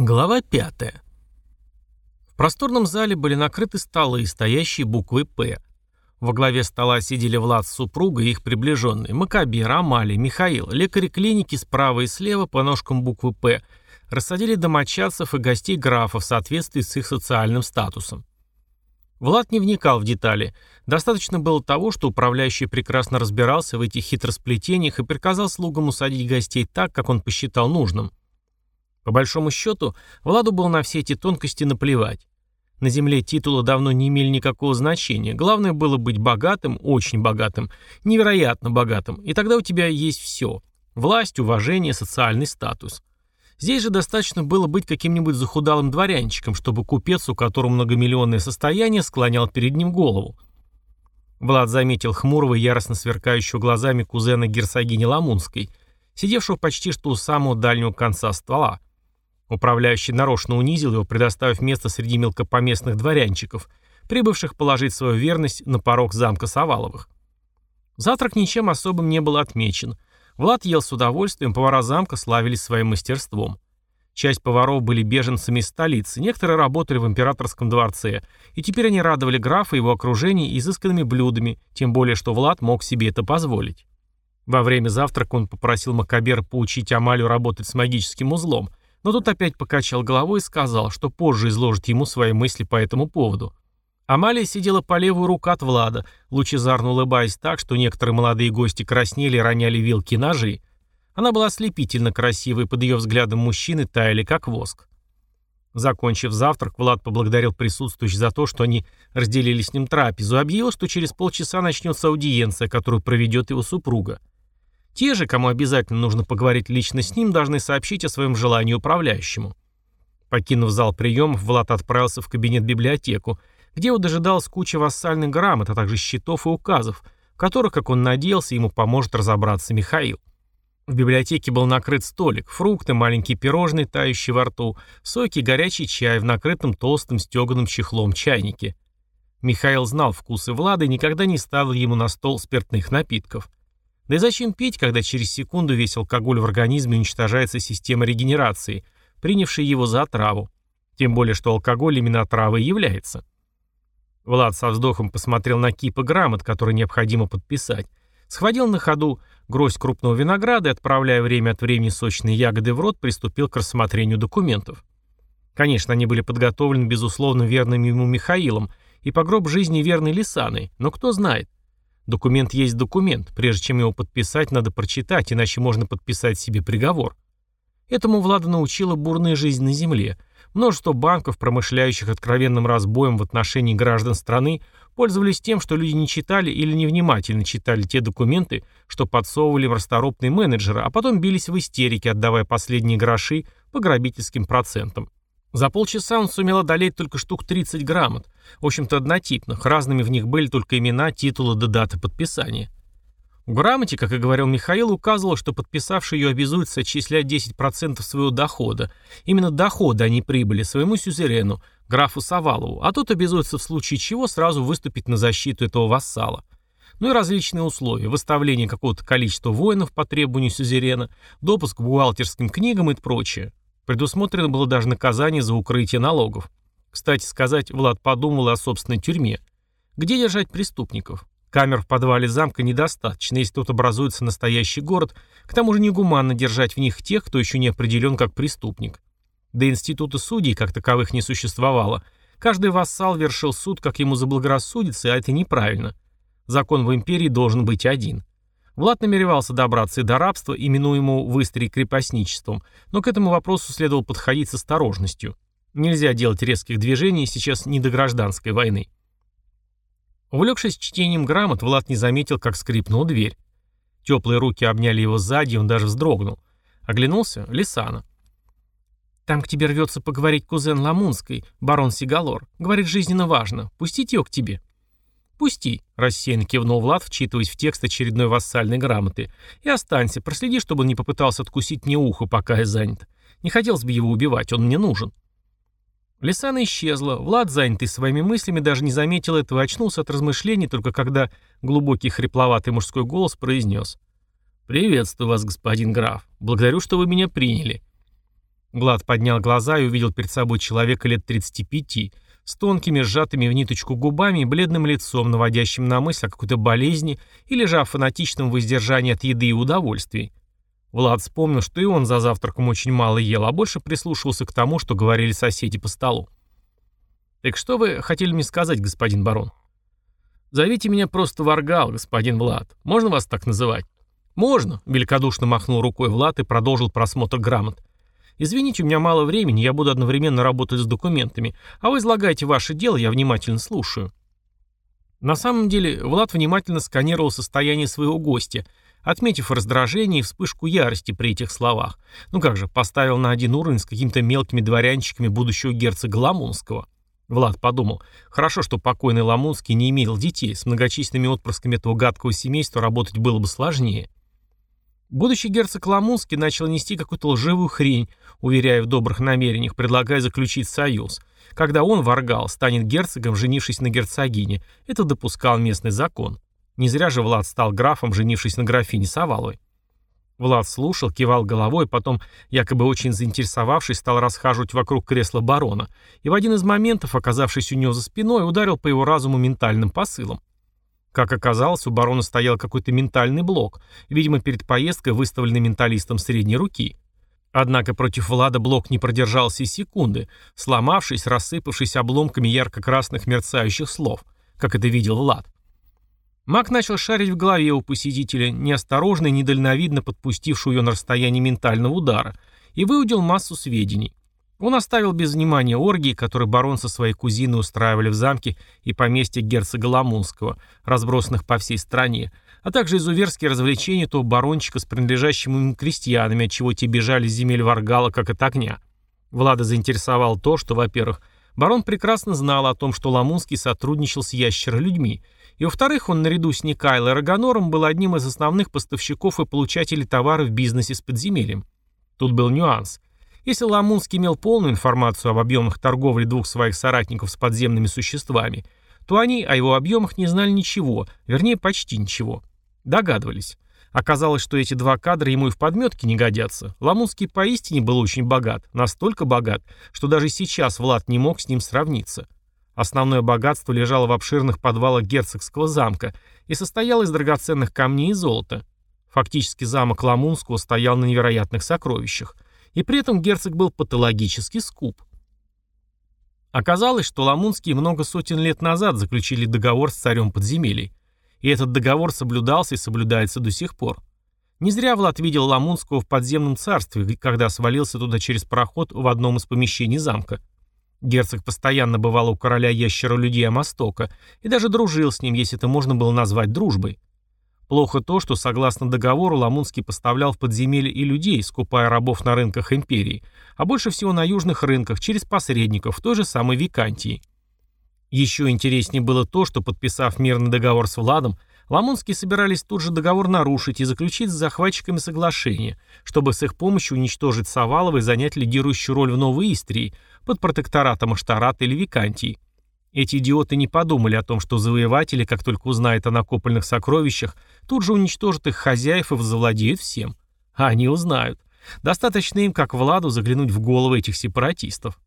Глава 5. В просторном зале были накрыты столы, стоящие буквой «П». Во главе стола сидели Влад с супругой и их приближенные, Макабир, Амалия, Михаил, лекари клиники справа и слева по ножкам буквы «П», рассадили домочадцев и гостей графа в соответствии с их социальным статусом. Влад не вникал в детали. Достаточно было того, что управляющий прекрасно разбирался в этих хитросплетениях и приказал слугам усадить гостей так, как он посчитал нужным. По большому счету, Владу было на все эти тонкости наплевать. На земле титулы давно не имели никакого значения. Главное было быть богатым, очень богатым, невероятно богатым. И тогда у тебя есть все. Власть, уважение, социальный статус. Здесь же достаточно было быть каким-нибудь захудалым дворянчиком, чтобы купец, у которого многомиллионное состояние, склонял перед ним голову. Влад заметил хмурого яростно сверкающего глазами кузена герцогини Ламунской, сидевшего почти что у самого дальнего конца ствола. Управляющий нарочно унизил его, предоставив место среди мелкопоместных дворянчиков, прибывших положить свою верность на порог замка Саваловых. Завтрак ничем особым не был отмечен. Влад ел с удовольствием, повара замка славились своим мастерством. Часть поваров были беженцами из столицы, некоторые работали в императорском дворце, и теперь они радовали графа и его окружение изысканными блюдами, тем более что Влад мог себе это позволить. Во время завтрака он попросил Макабера поучить Амалию работать с магическим узлом, но тут опять покачал головой и сказал, что позже изложит ему свои мысли по этому поводу. Амалия сидела по левую руку от Влада, лучезарно улыбаясь так, что некоторые молодые гости краснели и роняли вилки и ножи. Она была ослепительно красивой, под ее взглядом мужчины таяли как воск. Закончив завтрак, Влад поблагодарил присутствующих за то, что они разделили с ним трапезу, объявил, что через полчаса начнется аудиенция, которую проведет его супруга. Те же, кому обязательно нужно поговорить лично с ним, должны сообщить о своем желании управляющему. Покинув зал приемов, Влад отправился в кабинет-библиотеку, где его дожидалась куча вассальных грамот, а также счетов и указов, в которых, как он надеялся, ему поможет разобраться Михаил. В библиотеке был накрыт столик, фрукты, маленькие пирожные, тающие во рту, соки, горячий чай в накрытом толстым стеганым чехлом чайнике. Михаил знал вкусы Влада и никогда не ставил ему на стол спиртных напитков. Да и зачем пить, когда через секунду весь алкоголь в организме уничтожается система регенерации, принявшей его за отраву? Тем более, что алкоголь именно отравой является. Влад со вздохом посмотрел на кипы грамот, которые необходимо подписать. Схватил на ходу гроздь крупного винограда и, отправляя время от времени сочные ягоды в рот, приступил к рассмотрению документов. Конечно, они были подготовлены, безусловно, верным ему Михаилом и по гроб жизни верной Лисаной, но кто знает. Документ есть документ. Прежде чем его подписать, надо прочитать, иначе можно подписать себе приговор. Этому Влада научила бурная жизнь на земле. Множество банков, промышляющих откровенным разбоем в отношении граждан страны, пользовались тем, что люди не читали или невнимательно читали те документы, что подсовывали им расторопные менеджеры, а потом бились в истерике, отдавая последние гроши по грабительским процентам. За полчаса он сумел одолеть только штук 30 грамот, в общем-то однотипных, разными в них были только имена, титулы да даты подписания. В грамоте, как и говорил Михаил, указывало, что подписавший ее обязуется отчислять 10% своего дохода, именно дохода, а не прибыли, своему сюзерену, графу Савалову, а тот обязуется в случае чего сразу выступить на защиту этого вассала. Ну и различные условия, выставление какого-то количества воинов по требованию сюзерена, допуск к бухгалтерским книгам и прочее. Предусмотрено было даже наказание за укрытие налогов. Кстати сказать, Влад подумал о собственной тюрьме. Где держать преступников? Камер в подвале замка недостаточно, если тут образуется настоящий город, к тому же негуманно держать в них тех, кто еще не определен как преступник. Да института судей как таковых не существовало. Каждый вассал вершил суд, как ему заблагорассудится, а это неправильно. Закон в империи должен быть один. Влад намеревался добраться и до рабства, именуемого в Истрии крепостничеством, но к этому вопросу следовало подходить с осторожностью. Нельзя делать резких движений, сейчас не до гражданской войны. Увлекшись чтением грамот, Влад не заметил, как скрипнула дверь. Теплые руки обняли его сзади, он даже вздрогнул. Оглянулся — Лисана. «Там к тебе рвется поговорить кузен Ламунской, барон Сигалор. Говорит, жизненно важно. Пустить ее к тебе». «Пусти», — рассеянно кивнул Влад, вчитываясь в текст очередной вассальной грамоты. «И останься, проследи, чтобы он не попытался откусить мне ухо, пока я занят. Не хотелось бы его убивать, он мне нужен». Лисана исчезла, Влад, занятый своими мыслями, даже не заметил этого очнулся от размышлений, только когда глубокий хрипловатый мужской голос произнес. «Приветствую вас, господин граф. Благодарю, что вы меня приняли». Влад поднял глаза и увидел перед собой человека лет 35, с тонкими, сжатыми в ниточку губами и бледным лицом, наводящим на мысль о какой-то болезни или же о фанатичном воздержании от еды и удовольствий. Влад вспомнил, что и он за завтраком очень мало ел, а больше прислушивался к тому, что говорили соседи по столу. «Так что вы хотели мне сказать, господин барон?» «Зовите меня просто Варгал, господин Влад. Можно вас так называть?» «Можно», — великодушно махнул рукой Влад и продолжил просмотр грамот. «Извините, у меня мало времени, я буду одновременно работать с документами, а вы излагайте ваше дело, я внимательно слушаю». На самом деле, Влад внимательно сканировал состояние своего гостя, отметив раздражение и вспышку ярости при этих словах. Ну как же, поставил на один уровень с какими-то мелкими дворянчиками будущего герцога Ламунского. Влад подумал, хорошо, что покойный Ламунский не имел детей, с многочисленными отпрысками этого гадкого семейства работать было бы сложнее. Будущий герцог Ламунский начал нести какую-то лживую хрень, уверяя в добрых намерениях, предлагая заключить союз. Когда он, Варгал, станет герцогом, женившись на герцогине, это допускал местный закон. Не зря же Влад стал графом, женившись на графине Саваловой. Влад слушал, кивал головой, потом, якобы очень заинтересовавшись, стал расхаживать вокруг кресла барона, и в один из моментов, оказавшись у него за спиной, ударил по его разуму ментальным посылом. Как оказалось, у барона стоял какой-то ментальный блок, видимо, перед поездкой выставленный менталистом средней руки. Однако против Влада блок не продержался и секунды, сломавшись, рассыпавшись обломками ярко-красных мерцающих слов, как это видел Влад. Маг начал шарить в голове у посетителя, неосторожно и недальновидно подпустившего ее на расстояние ментального удара, и выудил массу сведений. Он оставил без внимания оргии, которые барон со своей кузиной устраивали в замке и поместье герцога Ламунского, разбросанных по всей стране, а также изуверские развлечения того барончика с принадлежащими им крестьянами, от чего те бежали с земель Варгала как от огня. Влада заинтересовал то, что, во-первых, барон прекрасно знал о том, что Ламунский сотрудничал с ящеролюдьми, и, во-вторых, он наряду с Никайло и Рагонором был одним из основных поставщиков и получателей товаров в бизнесе с подземельем. Тут был нюанс – если Ламунский имел полную информацию об объемах торговли двух своих соратников с подземными существами, то они о его объемах не знали ничего, вернее, почти ничего. Догадывались. Оказалось, что эти два кадра ему и в подметке не годятся. Ламунский поистине был очень богат, настолько богат, что даже сейчас Влад не мог с ним сравниться. Основное богатство лежало в обширных подвалах герцогского замка и состояло из драгоценных камней и золота. Фактически замок Ламунского стоял на невероятных сокровищах – и при этом герцог был патологически скуп. Оказалось, что Ламунские много сотен лет назад заключили договор с царем подземелий, и этот договор соблюдался и соблюдается до сих пор. Не зря Влад видел Ламунского в подземном царстве, когда свалился туда через проход в одном из помещений замка. Герцог постоянно бывал у короля ящера людей Амастока и даже дружил с ним, если это можно было назвать дружбой. Плохо то, что, согласно договору, Ламунский поставлял в подземелье и людей, скупая рабов на рынках империи, а больше всего на южных рынках, через посредников, в той же самой Викантии. Еще интереснее было то, что, подписав мирный договор с Владом, Ламунские собирались тут же договор нарушить и заключить с захватчиками соглашение, чтобы с их помощью уничтожить Савалова и занять лидирующую роль в Новой Истрии под протекторатом Аштарата или Викантии. Эти идиоты не подумали о том, что завоеватели, как только узнают о накопленных сокровищах, тут же уничтожат их хозяев и завладеют всем. А они узнают. Достаточно им, как Владу, заглянуть в головы этих сепаратистов.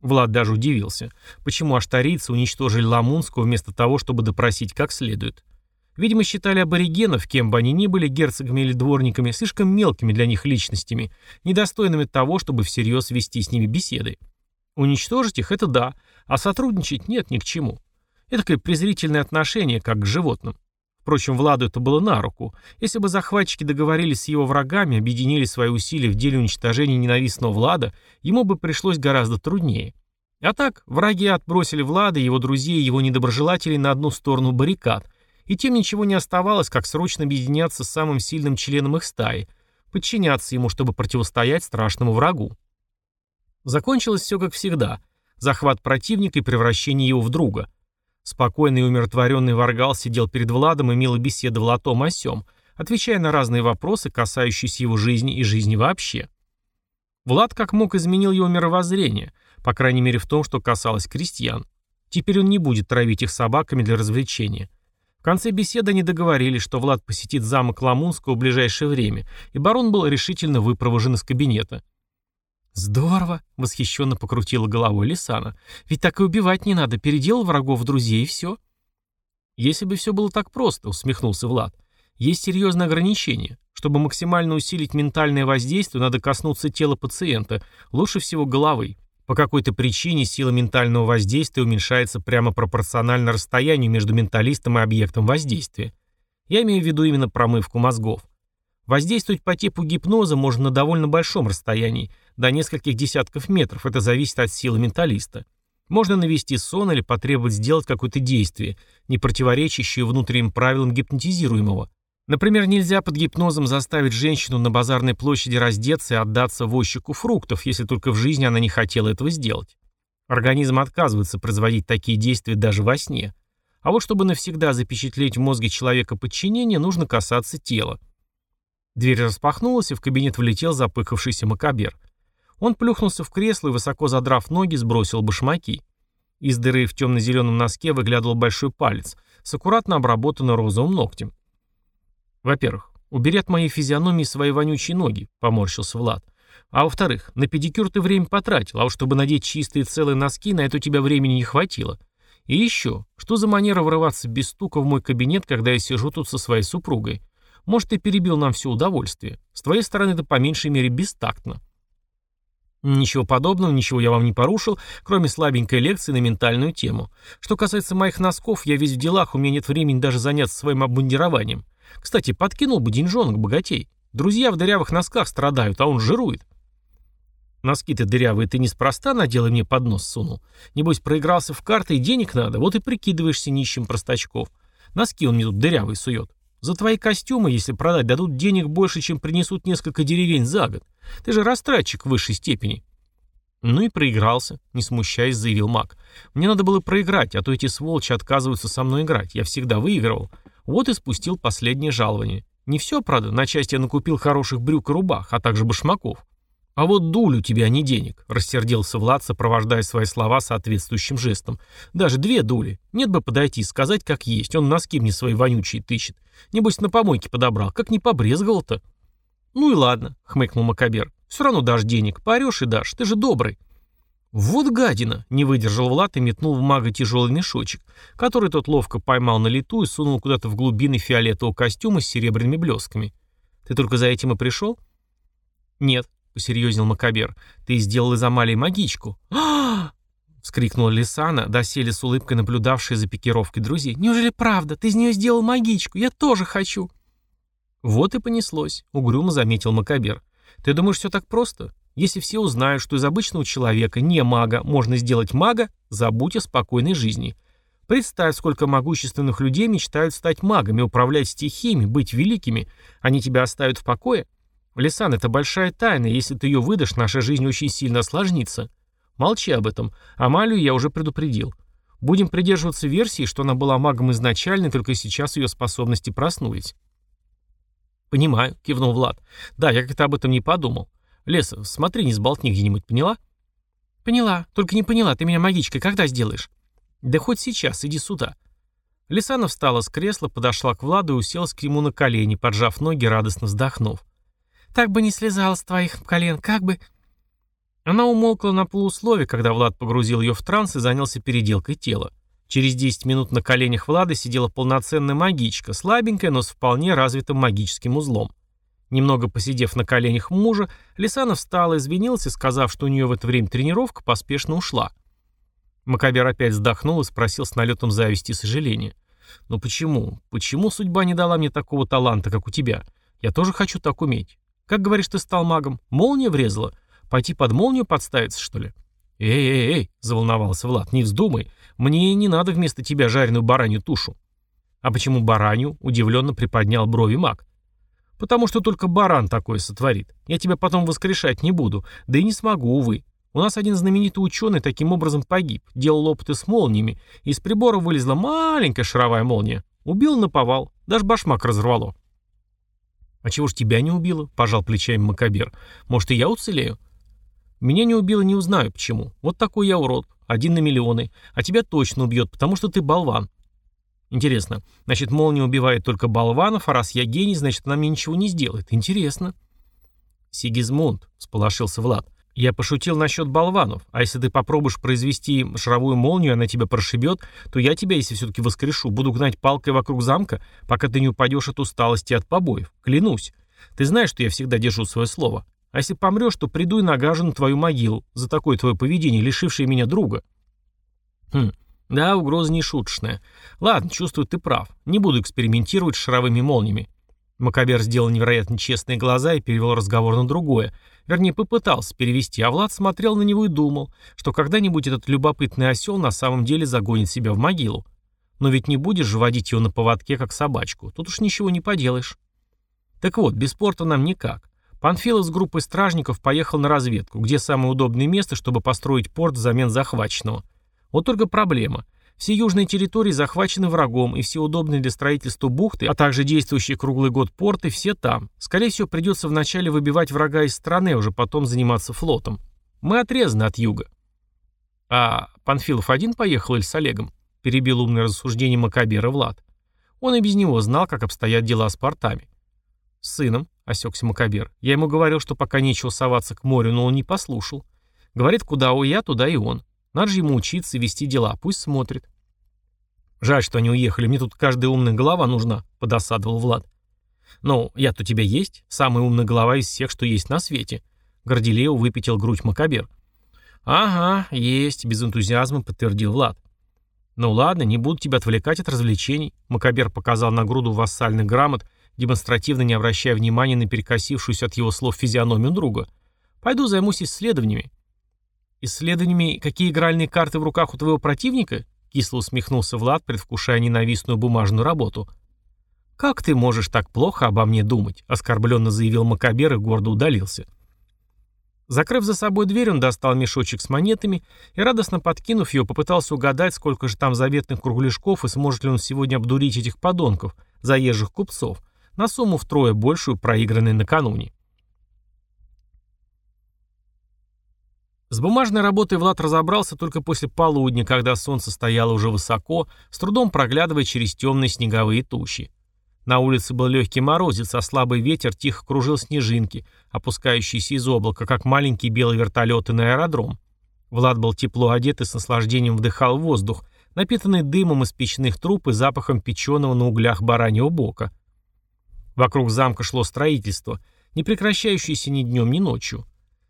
Влад даже удивился, почему аштарийцы уничтожили Ламунского вместо того, чтобы допросить как следует. Видимо, считали аборигенов, кем бы они ни были, герцогами или дворниками, слишком мелкими для них личностями, недостойными того, чтобы всерьез вести с ними беседы. Уничтожить их – это да, а сотрудничать нет ни к чему. Это такое презрительное отношение, как к животным. Впрочем, Владу это было на руку. Если бы захватчики договорились с его врагами, объединили свои усилия в деле уничтожения ненавистного Влада, ему бы пришлось гораздо труднее. А так, враги отбросили Влада, его друзей и его недоброжелателей на одну сторону баррикад, и тем ничего не оставалось, как срочно объединяться с самым сильным членом их стаи, подчиняться ему, чтобы противостоять страшному врагу. Закончилось все как всегда. Захват противника и превращение его в друга. Спокойный и умиротворенный Варгал сидел перед Владом и мило беседовал о том о сём, отвечая на разные вопросы, касающиеся его жизни и жизни вообще. Влад как мог изменил его мировоззрение, по крайней мере в том, что касалось крестьян. Теперь он не будет травить их собаками для развлечения. В конце беседы они договорились, что Влад посетит замок Ламунского в ближайшее время, и барон был решительно выпровожен из кабинета. «Здорово!» — восхищенно покрутила головой Лисана. «Ведь так и убивать не надо, переделал врагов в друзей и все». «Если бы все было так просто», — усмехнулся Влад. «Есть серьезные ограничения. Чтобы максимально усилить ментальное воздействие, надо коснуться тела пациента, лучше всего головы. По какой-то причине сила ментального воздействия уменьшается прямо пропорционально расстоянию между менталистом и объектом воздействия. Я имею в виду именно промывку мозгов. Воздействовать по типу гипноза можно на довольно большом расстоянии, до нескольких десятков метров, это зависит от силы менталиста. Можно навести сон или потребовать сделать какое-то действие, не противоречащее внутренним правилам гипнотизируемого. Например, нельзя под гипнозом заставить женщину на базарной площади раздеться и отдаться возчику фруктов, если только в жизни она не хотела этого сделать. Организм отказывается производить такие действия даже во сне. А вот чтобы навсегда запечатлеть в мозге человека подчинение, нужно касаться тела. Дверь распахнулась, и в кабинет влетел запыхавшийся макабер. Он плюхнулся в кресло и, высоко задрав ноги, сбросил башмаки. Из дыры в темно-зеленом носке выглядывал большой палец с аккуратно обработанным розовым ногтем. «Во-первых, убери от моей физиономии свои вонючие ноги», — поморщился Влад. «А во-вторых, на педикюр ты время потратил, а уж чтобы надеть чистые целые носки, на это у тебя времени не хватило. И еще, что за манера врываться без стука в мой кабинет, когда я сижу тут со своей супругой? Может, ты перебил нам все удовольствие. С твоей стороны это по меньшей мере бестактно. Ничего подобного, ничего я вам не порушил, кроме слабенькой лекции на ментальную тему. Что касается моих носков, я весь в делах, у меня нет времени даже заняться своим обмундированием. Кстати, подкинул бы деньжонок богатей. Друзья в дырявых носках страдают, а он жирует. Носки-то дырявые ты неспроста надел и мне под нос сунул. Небось, проигрался в карты и денег надо, вот и прикидываешься нищим простачков. Носки он мне тут дырявый сует. За твои костюмы, если продать, дадут денег больше, чем принесут несколько деревень за год. Ты же растратчик в высшей степени. Ну и проигрался, не смущаясь, заявил маг. Мне надо было проиграть, а то эти сволочи отказываются со мной играть. Я всегда выигрывал. Вот и спустил последнее жалование. Не все, правда, на часть я накупил хороших брюк и рубах, а также башмаков. «А вот дуль у тебя, а не денег», — рассердился Влад, сопровождая свои слова соответствующим жестом. «Даже две дули. Нет бы подойти, сказать как есть. Он носки мне свои вонючие тыщет. Небось, на помойке подобрал. Как не побрезговал-то?» «Ну и ладно», — хмыкнул Макабер. «Все равно дашь денег. Поорешь и дашь. Ты же добрый». «Вот гадина!» — не выдержал Влад и метнул в мага тяжелый мешочек, который тот ловко поймал на лету и сунул куда-то в глубины фиолетового костюма с серебряными блесками. «Ты только за этим и пришел?» «Нет», посерьезнел Макабер. «Ты сделал из Амалии магичку». «А-а-а!» — вскрикнула Лисана, доселе с улыбкой наблюдавшая за пикировкой друзей. «Неужели правда? Ты из нее сделал магичку? Я тоже хочу!» «Вот и понеслось», — угрюмо заметил Макабер. «Ты думаешь, все так просто? Если все узнают, что из обычного человека, не мага, можно сделать мага, забудь о спокойной жизни. Представь, сколько могущественных людей мечтают стать магами, управлять стихиями, быть великими. Они тебя оставят в покое?» «Лисан, это большая тайна, если ты ее выдашь, наша жизнь очень сильно осложнится. Молчи об этом. Амалию я уже предупредил. Будем придерживаться версии, что она была магом изначально, только сейчас ее способности проснулись». «Понимаю», — кивнул Влад. «Да, я как-то об этом не подумал. Леса, смотри, не сболтни где-нибудь, поняла?» «Поняла. Только не поняла, ты меня магичкой когда сделаешь?» «Да хоть сейчас, иди сюда». Лисана встала с кресла, подошла к Владу и уселась к нему на колени, поджав ноги, радостно вздохнув. Так бы не слезал с твоих колен, как бы...» Она умолкла на полуслове, когда Влад погрузил ее в транс и занялся переделкой тела. Через 10 минут на коленях Влада сидела полноценная магичка, слабенькая, но с вполне развитым магическим узлом. Немного посидев на коленях мужа, Лисана встала, извинилась и, сказав, что у нее в это время тренировка, поспешно ушла. Макабер опять вздохнул и спросил с налетом зависти и сожаления. «Ну почему? Почему судьба не дала мне такого таланта, как у тебя? Я тоже хочу так уметь. Как говоришь, ты стал магом? Молния врезала? Пойти под молнию подставиться, что ли? «Эй-эй-эй», — заволновался Влад, — «не вздумай. Мне не надо вместо тебя жареную баранью тушу». «А почему баранью?» — удивленно приподнял брови маг. «Потому что только баран такое сотворит. Я тебя потом воскрешать не буду, да и не смогу, увы. У нас один знаменитый ученый таким образом погиб, делал опыты с молниями, из прибора вылезла маленькая шаровая молния. Убил на повал, даже башмак разорвало. «А чего ж тебя не убило?» – пожал плечами Макабер. «Может, и я уцелею?» «Меня не убило, не узнаю почему. Вот такой я урод. Один на миллионы. А тебя точно убьет, потому что ты болван». «Интересно. Значит, молния убивает только болванов, а раз я гений, значит, она мне ничего не сделает. Интересно». «Сигизмунд», — сполошился Влад. Я пошутил насчет болванов, а если ты попробуешь произвести шаровую молнию, она тебя прошибет, то я тебя, если все-таки воскрешу, буду гнать палкой вокруг замка, пока ты не упадешь от усталости и от побоев. Клянусь. Ты знаешь, что я всегда держу свое слово. А если помрешь, то приду и нагажу на твою могилу за такое твое поведение, лишившее меня друга. Хм, да, угроза не шуточная. Ладно, чувствую, ты прав. Не буду экспериментировать с шаровыми молниями. Макабер сделал невероятно честные глаза и перевел разговор на другое. Вернее, попытался перевести, а Влад смотрел на него и думал, что когда-нибудь этот любопытный осел на самом деле загонит себя в могилу. Но ведь не будешь же водить его на поводке, как собачку. Тут уж ничего не поделаешь. Так вот, без порта нам никак. Панфилов с группой стражников поехал на разведку, где самое удобное место, чтобы построить порт взамен захваченного. Вот только проблема – все южные территории захвачены врагом, и все удобные для строительства бухты, а также действующие круглый год порты, все там. Скорее всего, придется вначале выбивать врага из страны, а уже потом заниматься флотом. Мы отрезаны от юга. А Панфилов один поехал или с Олегом? Перебил умное рассуждение Макабера Влад. Он и без него знал, как обстоят дела с портами. С сыном, осекся Макабер. Я ему говорил, что пока нечего соваться к морю, но он не послушал. Говорит, куда у я, туда и он. Надо же ему учиться вести дела, пусть смотрит. Жаль, что они уехали, мне тут каждая умная голова нужна, подосадовал Влад. Ну, я-то у тебя есть, самая умная голова из всех, что есть на свете. Горделео выпятил грудь Макабер. Ага, есть, без энтузиазма подтвердил Влад. «Ну ладно, не буду тебя отвлекать от развлечений», — Макабер показал на груду вассальных грамот, демонстративно не обращая внимания на перекосившуюся от его слов физиономию друга. «Пойду займусь исследованиями. «Исследованиями, какие игральные карты в руках у твоего противника?» — кисло усмехнулся Влад, предвкушая ненавистную бумажную работу. «Как ты можешь так плохо обо мне думать?» — оскорбленно заявил Макабер и гордо удалился. Закрыв за собой дверь, он достал мешочек с монетами и, радостно подкинув его, попытался угадать, сколько же там заветных кругляшков и сможет ли он сегодня обдурить этих подонков, заезжих купцов, на сумму втрое большую, проигранной накануне. С бумажной работой Влад разобрался только после полудня, когда солнце стояло уже высоко, с трудом проглядывая через темные снеговые тучи. На улице был легкий морозец, а слабый ветер тихо кружил снежинки, опускающиеся из облака, как маленькие белые вертолеты на аэродром. Влад был тепло одет и с наслаждением вдыхал воздух, напитанный дымом из печных труб и запахом печеного на углях бараньего бока. Вокруг замка шло строительство, не прекращающееся ни днем, ни ночью.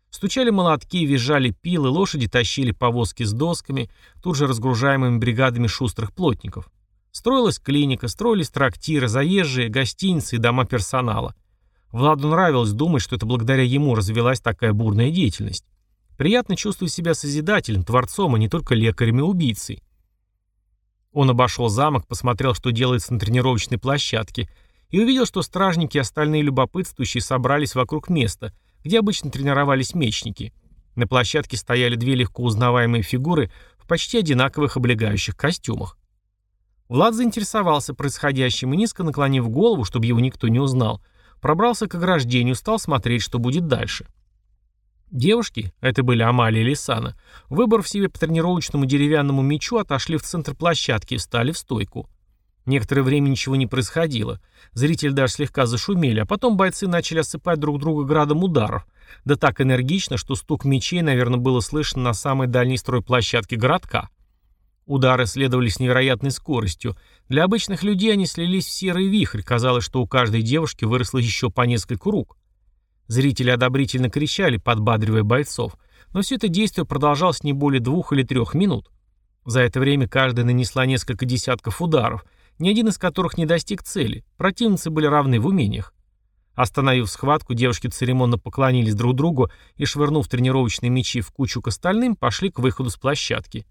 Стучали молотки, визжали пилы, лошади тащили повозки с досками, тут же разгружаемыми бригадами шустрых плотников. Строилась клиника, строились трактиры, заезжие, гостиницы и дома персонала. Владу нравилось думать, что это благодаря ему развелась такая бурная деятельность. Приятно чувствовать себя созидателем, творцом, а не только лекарем и убийцей. Он обошел замок, посмотрел, что делается на тренировочной площадке, и увидел, что стражники и остальные любопытствующие собрались вокруг места – где обычно тренировались мечники. На площадке стояли две легко узнаваемые фигуры в почти одинаковых облегающих костюмах. Влад заинтересовался происходящим и, низко наклонив голову, чтобы его никто не узнал, пробрался к ограждению, стал смотреть, что будет дальше. Девушки, это были Амалия и Лисана, выбрав себе по тренировочному деревянному мечу, отошли в центр площадки и встали в стойку. Некоторое время ничего не происходило. Зрители даже слегка зашумели, а потом бойцы начали осыпать друг друга градом ударов. Да так энергично, что стук мечей, наверное, было слышно на самой дальней стройплощадке городка. Удары следовали с невероятной скоростью. Для обычных людей они слились в серый вихрь. Казалось, что у каждой девушки выросло еще по несколько рук. Зрители одобрительно кричали, подбадривая бойцов. Но все это действие продолжалось не более двух или трех минут. За это время каждая нанесла несколько десятков ударов – ни один из которых не достиг цели. Противницы были равны в умениях. Остановив схватку, девушки церемонно поклонились друг другу и, швырнув тренировочные мечи в кучу к остальным, пошли к выходу с площадки.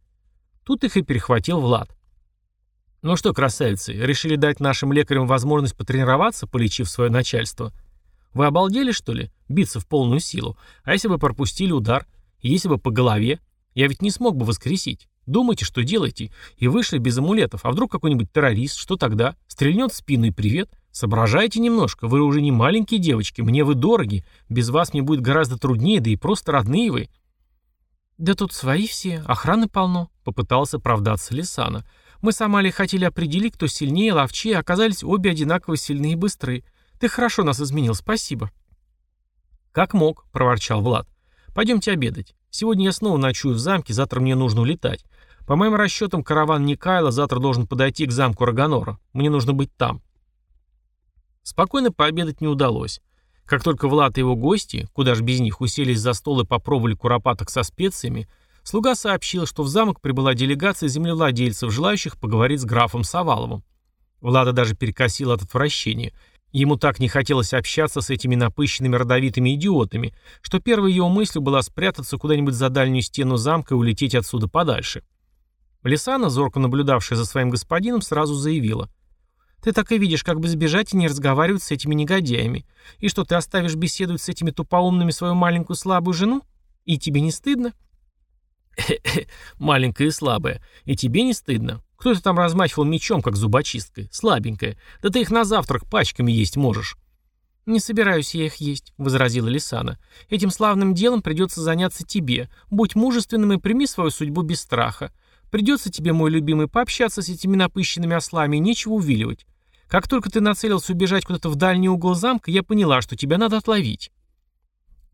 Тут их и перехватил Влад. «Ну что, красавицы, решили дать нашим лекарям возможность потренироваться, полечив свое начальство? Вы обалдели, что ли? Биться в полную силу. А если бы пропустили удар? Если бы по голове? Я ведь не смог бы воскресить. Думайте, что делаете. И вышли без амулетов. А вдруг какой-нибудь террорист? Что тогда? Стрельнет в спину и привет. Соображайте немножко. Вы уже не маленькие девочки. Мне вы дороги. Без вас мне будет гораздо труднее, да и просто родные вы. Да тут свои все. Охраны полно. Попытался оправдаться Лисана. Мы с Амалией хотели определить, кто сильнее, ловчее, а оказались обе одинаково сильные и быстрые. Ты хорошо нас изменил, спасибо. Как мог, проворчал Влад. Пойдемте обедать. Сегодня я снова ночую в замке, завтра мне нужно улетать. По моим расчетам, караван Никайла завтра должен подойти к замку Рагонора. Мне нужно быть там. Спокойно пообедать не удалось. Как только Влад и его гости, куда ж без них, уселись за стол и попробовали куропаток со специями, слуга сообщил, что в замок прибыла делегация землевладельцев, желающих поговорить с графом Саваловым. Влада даже перекосила от отвращения. Ему так не хотелось общаться с этими напыщенными родовитыми идиотами, что первой его мыслью была спрятаться куда-нибудь за дальнюю стену замка и улететь отсюда подальше. Лисана, зорко наблюдавшая за своим господином, сразу заявила. Ты так и видишь, как бы сбежать и не разговаривать с этими негодяями. И что, ты оставишь беседовать с этими тупоумными свою маленькую слабую жену? И тебе не стыдно? маленькая и слабая. И тебе не стыдно? Кто это там размахивал мечом, как зубочисткой? Слабенькая. Да ты их на завтрак пачками есть можешь. «Не собираюсь я их есть», — возразила Лисана. «Этим славным делом придется заняться тебе. Будь мужественным и прими свою судьбу без страха. Придется тебе, мой любимый, пообщаться с этими напыщенными ослами и нечего увиливать. Как только ты нацелился убежать куда-то в дальний угол замка, я поняла, что тебя надо отловить».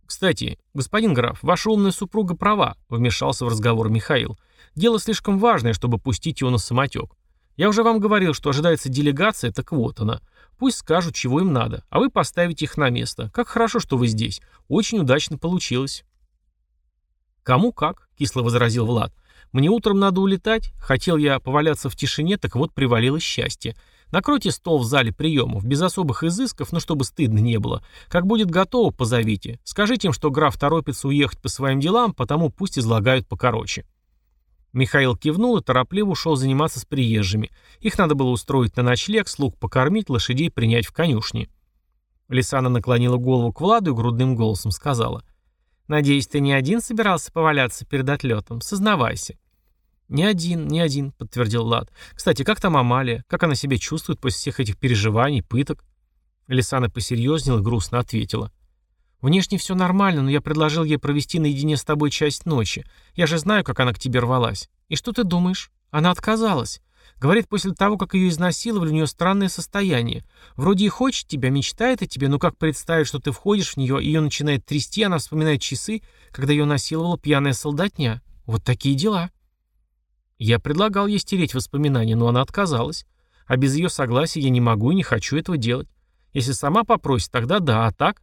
«Кстати, господин граф, ваша умная супруга права», — вмешался в разговор Михаил. «Дело слишком важное, чтобы пустить его на самотек. Я уже вам говорил, что ожидается делегация, так вот она. Пусть скажут, чего им надо, а вы поставите их на место. Как хорошо, что вы здесь. Очень удачно получилось». «Кому как», — кисло возразил Влад. Мне утром надо улетать. Хотел я поваляться в тишине, так вот привалилось счастье. Накройте стол в зале приемов, без особых изысков, но чтобы стыдно не было. Как будет готово, позовите. Скажите им, что граф торопится уехать по своим делам, потому пусть излагают покороче». Михаил кивнул и торопливо ушел заниматься с приезжими. Их надо было устроить на ночлег, слуг покормить, лошадей принять в конюшне. Лисана наклонила голову к Владу и грудным голосом сказала. «Надеюсь, ты не один собирался поваляться перед отлетом? Сознавайся. «Не один, не один», — подтвердил Лад. «Кстати, как там Амалия? Как она себя чувствует после всех этих переживаний, пыток?» Лисана посерьезнела и грустно ответила. «Внешне все нормально, но я предложил ей провести наедине с тобой часть ночи. Я же знаю, как она к тебе рвалась. И что ты думаешь? Она отказалась. Говорит, после того, как ее изнасиловали, у нее странное состояние. Вроде и хочет тебя, мечтает о тебе, но как представить, что ты входишь в нее, ее начинает трясти, она вспоминает часы, когда ее насиловала пьяная солдатня. Вот такие дела». Я предлагал ей стереть воспоминания, но она отказалась. А без ее согласия я не могу и не хочу этого делать. Если сама попросит, тогда да, а так?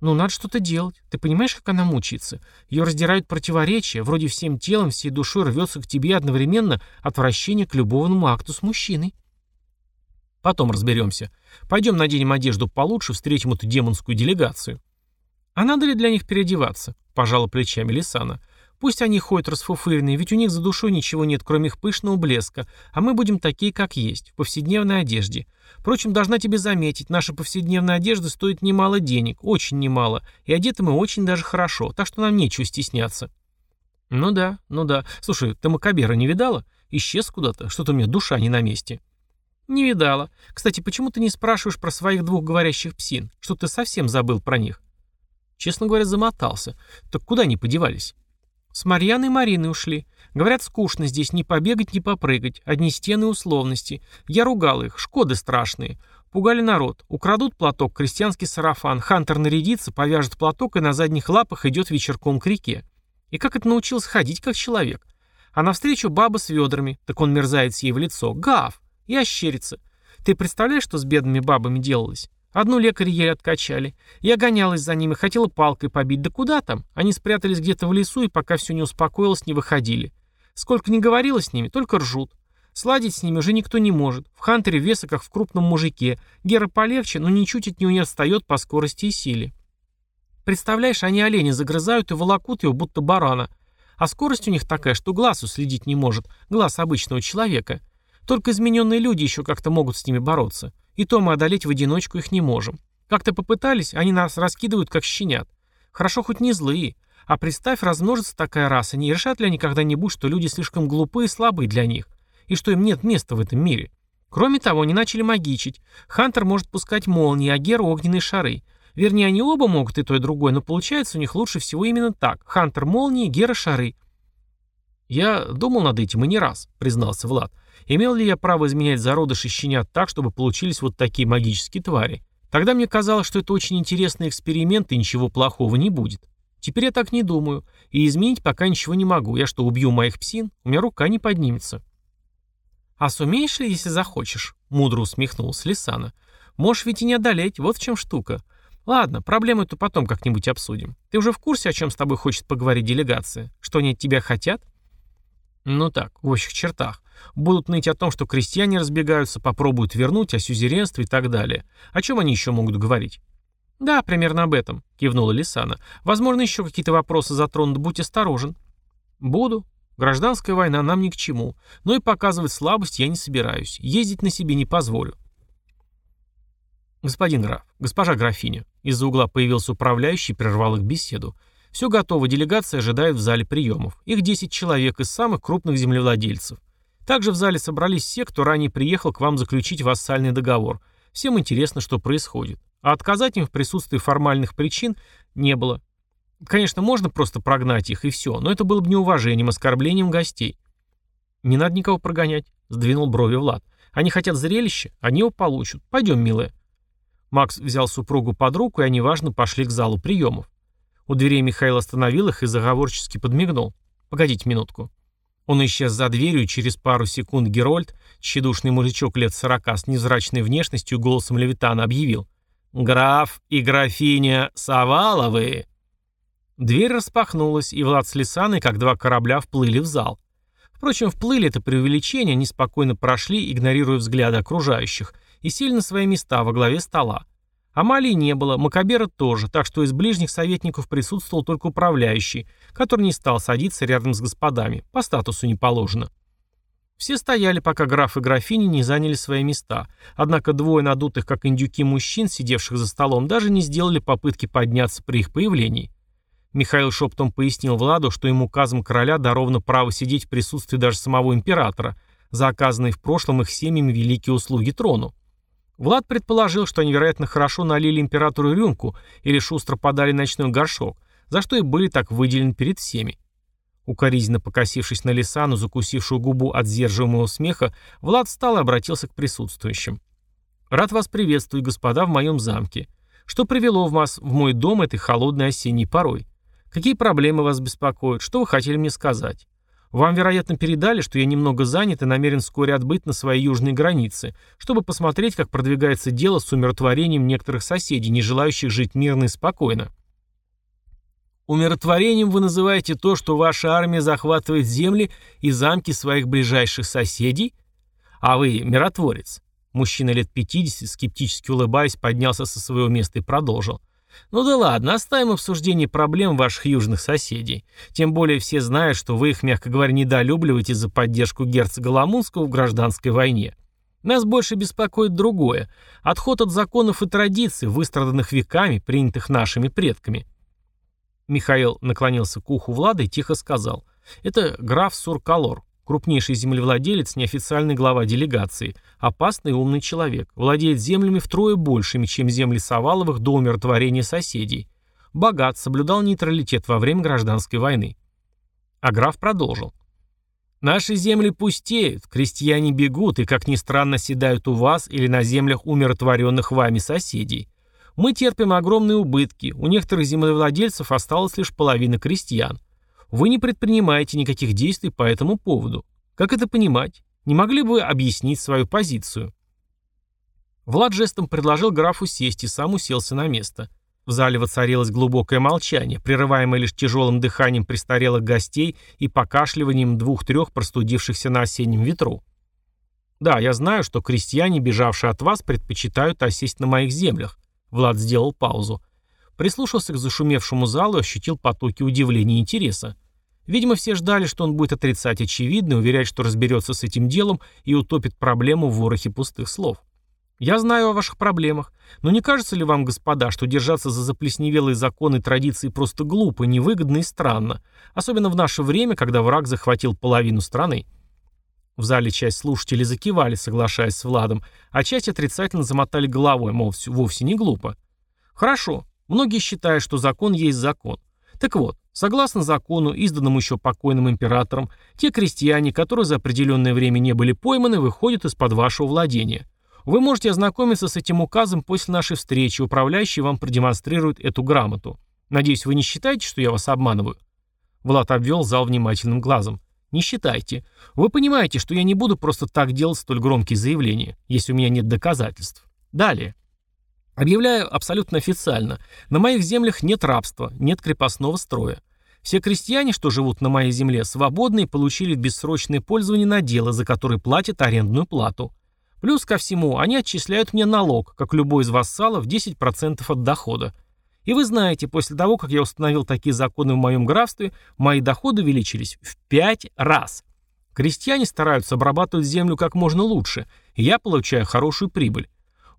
Ну, надо что-то делать. Ты понимаешь, как она мучается? Ее раздирают противоречия, вроде всем телом, всей душой рвется к тебе одновременно отвращение к любовному акту с мужчиной. Потом разберемся. Пойдем наденем одежду получше, встретим эту демонскую делегацию. А надо ли для них переодеваться? Пожала плечами Лисана. Пусть они ходят расфуфыренные, ведь у них за душой ничего нет, кроме их пышного блеска, а мы будем такие, как есть, в повседневной одежде. Впрочем, должна тебе заметить, наша повседневная одежда стоит немало денег, очень немало, и одеты мы очень даже хорошо, так что нам нечего стесняться. Ну да, ну да. Слушай, ты Макабера не видала? Исчез куда-то, что-то у меня душа не на месте. Не видала. Кстати, почему ты не спрашиваешь про своих двух говорящих псин? Что ты совсем забыл про них? Честно говоря, замотался. Так куда они подевались? С Марьяной и Мариной ушли. Говорят, скучно здесь ни побегать, ни попрыгать. Одни стены условности. Я ругал их, шкоды страшные. Пугали народ. Украдут платок, крестьянский сарафан. Хантер нарядится, повяжет платок и на задних лапах идет вечерком к реке. И как это научился ходить, как человек? А навстречу баба с ведрами. Так он мерзает ей в лицо. Гав! И ощерится. Ты представляешь, что с бедными бабами делалось? Одну лекаря еле откачали. Я гонялась за ними, хотела палкой побить. Да куда там? Они спрятались где-то в лесу и пока все не успокоилось, не выходили. Сколько не говорила с ними, только ржут. Сладить с ними уже никто не может. В Хантере веса, как в крупном мужике. Гера полегче, но ничуть от него не отстает по скорости и силе. Представляешь, они оленя загрызают и волокут его, будто барана. А скорость у них такая, что глаз уследить не может. Глаз обычного человека. Только измененные люди еще как-то могут с ними бороться. И то мы одолеть в одиночку их не можем. Как-то попытались, они нас раскидывают, как щенят. Хорошо хоть не злые. А представь, размножится такая раса, не решат ли они когда-нибудь, что люди слишком глупые и слабые для них, и что им нет места в этом мире. Кроме того, они начали магичить. Хантер может пускать молнии, а Гера — огненные шары. Вернее, они оба могут и то, и другое, но получается у них лучше всего именно так. Хантер — молнии, Гера — шары. «Я думал над этим и не раз», — признался Влад. Имел ли я право изменять зародыши щенят так, чтобы получились вот такие магические твари? Тогда мне казалось, что это очень интересный эксперимент и ничего плохого не будет. Теперь я так не думаю. И изменить пока ничего не могу. Я что, убью моих псин? У меня рука не поднимется. А сумеешь ли, если захочешь? Мудро усмехнулся Лисана. Можешь ведь и не одолеть, вот в чем штука. Ладно, проблему эту потом как-нибудь обсудим. Ты уже в курсе, о чем с тобой хочет поговорить делегация? Что они от тебя хотят? Ну так, в общих чертах. Будут ныть о том, что крестьяне разбегаются, попробуют вернуть, о сюзеренстве и так далее. О чем они еще могут говорить? Да, примерно об этом, кивнула Лисана. Возможно, еще какие-то вопросы затронут, будь осторожен. Буду. Гражданская война нам ни к чему. Но и показывать слабость я не собираюсь. Ездить на себе не позволю. «Господин граф, госпожа графиня». Из-за угла появился управляющий и прервал их беседу. «Все готово, делегация ожидает в зале приемов. Их 10 человек из самых крупных землевладельцев. Также в зале собрались все, кто ранее приехал к вам заключить вассальный договор. Всем интересно, что происходит. А отказать им в присутствии формальных причин не было. Конечно, можно просто прогнать их и все, но это было бы неуважением, оскорблением гостей. «Не надо никого прогонять», — сдвинул брови Влад. «Они хотят зрелища, они его получат. Пойдем, милая». Макс взял супругу под руку, и они, важно, пошли к залу приемов. У дверей Михаил остановил их и заговорчески подмигнул. «Погодите минутку». Он исчез за дверью, через пару секунд Герольд, тщедушный мужичок лет сорока с невзрачной внешностью голосом Левитана объявил. «Граф и графиня Саваловы!» Дверь распахнулась, и Влад с Лисаной, как два корабля, вплыли в зал. Впрочем, вплыли это преувеличение, они спокойно прошли, игнорируя взгляды окружающих, и сели на свои места во главе стола. Амалии не было, Макабера тоже, так что из ближних советников присутствовал только управляющий, который не стал садиться рядом с господами, по статусу не положено. Все стояли, пока граф и графиня не заняли свои места, однако двое надутых, как индюки мужчин, сидевших за столом, даже не сделали попытки подняться при их появлении. Михаил шептом пояснил Владу, что ему указом короля даровано право сидеть в присутствии даже самого императора, за оказанные в прошлом их семьями великие услуги трону. Влад предположил, что они, вероятно, хорошо налили императору рюмку или шустро подали ночной горшок, за что и были так выделены перед всеми. Укоризненно покосившись на Лисану, закусившую губу от сдерживаемого смеха, Влад встал и обратился к присутствующим. «Рад вас приветствовать, господа, в моем замке. Что привело вас в мой дом этой холодной осенней порой? Какие проблемы вас беспокоят? Что вы хотели мне сказать? Вам, вероятно, передали, что я немного занят и намерен вскоре отбыть на свои южные границы, чтобы посмотреть, как продвигается дело с умиротворением некоторых соседей, не желающих жить мирно и спокойно. Умиротворением вы называете то, что ваша армия захватывает земли и замки своих ближайших соседей? А вы миротворец. Мужчина лет 50, скептически улыбаясь, поднялся со своего места и продолжил. Ну да ладно, оставим обсуждение проблем ваших южных соседей. Тем более все знают, что вы их, мягко говоря, недолюбливаете за поддержку герцога Ламунского в гражданской войне. Нас больше беспокоит другое. Отход от законов и традиций, выстраданных веками, принятых нашими предками. Михаил наклонился к уху Влада и тихо сказал. Это граф Суркалор. Крупнейший землевладелец, неофициальный глава делегации, опасный и умный человек, владеет землями втрое большими, чем земли Саваловых до умиротворения соседей. Богат, соблюдал нейтралитет во время гражданской войны. А граф продолжил. Наши земли пустеют, крестьяне бегут и, как ни странно, седают у вас или на землях умиротворенных вами соседей. Мы терпим огромные убытки, у некоторых землевладельцев осталось лишь половина крестьян. Вы не предпринимаете никаких действий по этому поводу. Как это понимать? Не могли бы вы объяснить свою позицию?» Влад жестом предложил графу сесть и сам уселся на место. В зале воцарилось глубокое молчание, прерываемое лишь тяжелым дыханием престарелых гостей и покашливанием двух-трех простудившихся на осеннем ветру. «Да, я знаю, что крестьяне, бежавшие от вас, предпочитают осесть на моих землях». Влад сделал паузу. Прислушался к зашумевшему залу и ощутил потоки удивления и интереса. Видимо, все ждали, что он будет отрицать очевидное, уверять, что разберется с этим делом и утопит проблему в ворохе пустых слов. Я знаю о ваших проблемах, но не кажется ли вам, господа, что держаться за заплесневелые законы и традиции просто глупо, невыгодно и странно, особенно в наше время, когда враг захватил половину страны? В зале часть слушателей закивали, соглашаясь с Владом, а часть отрицательно замотали головой, мол, вовсе не глупо. Хорошо, многие считают, что закон есть закон. Так вот, Согласно закону, изданному еще покойным императором, те крестьяне, которые за определенное время не были пойманы, выходят из-под вашего владения. Вы можете ознакомиться с этим указом после нашей встречи, управляющий вам продемонстрирует эту грамоту. Надеюсь, вы не считаете, что я вас обманываю?» Влад обвел зал внимательным глазом. «Не считайте. Вы понимаете, что я не буду просто так делать столь громкие заявления, если у меня нет доказательств. Далее. Объявляю абсолютно официально. На моих землях нет рабства, нет крепостного строя. Все крестьяне, что живут на моей земле, свободны и получили бессрочное пользование на дело, за которое платят арендную плату. Плюс ко всему, они отчисляют мне налог, как любой из вассалов, 10% от дохода. И вы знаете, после того, как я установил такие законы в моем графстве, мои доходы увеличились в 5 раз. Крестьяне стараются обрабатывать землю как можно лучше, и я получаю хорошую прибыль.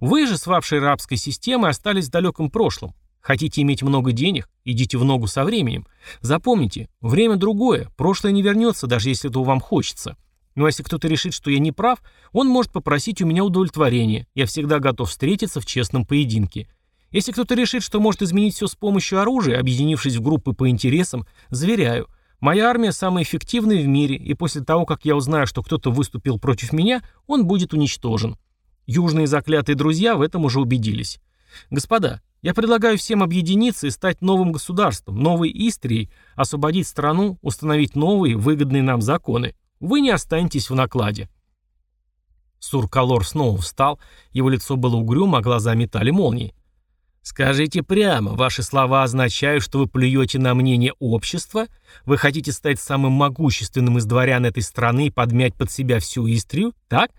Вы же с вашей рабской системой остались в далеком прошлом. Хотите иметь много денег? Идите в ногу со временем. Запомните, время другое, прошлое не вернется, даже если этого вам хочется. Но если кто-то решит, что я не прав, он может попросить у меня удовлетворения. Я всегда готов встретиться в честном поединке. Если кто-то решит, что может изменить все с помощью оружия, объединившись в группы по интересам, заверяю, моя армия самая эффективная в мире, и после того, как я узнаю, что кто-то выступил против меня, он будет уничтожен. Южные заклятые друзья в этом уже убедились. Господа, я предлагаю всем объединиться и стать новым государством, новой Истрией, освободить страну, установить новые, выгодные нам законы. Вы не останетесь в накладе. Суркалор снова встал, его лицо было угрюмо, а глаза метали молнии. «Скажите прямо, ваши слова означают, что вы плюете на мнение общества? Вы хотите стать самым могущественным из дворян этой страны и подмять под себя всю Истрию, так?»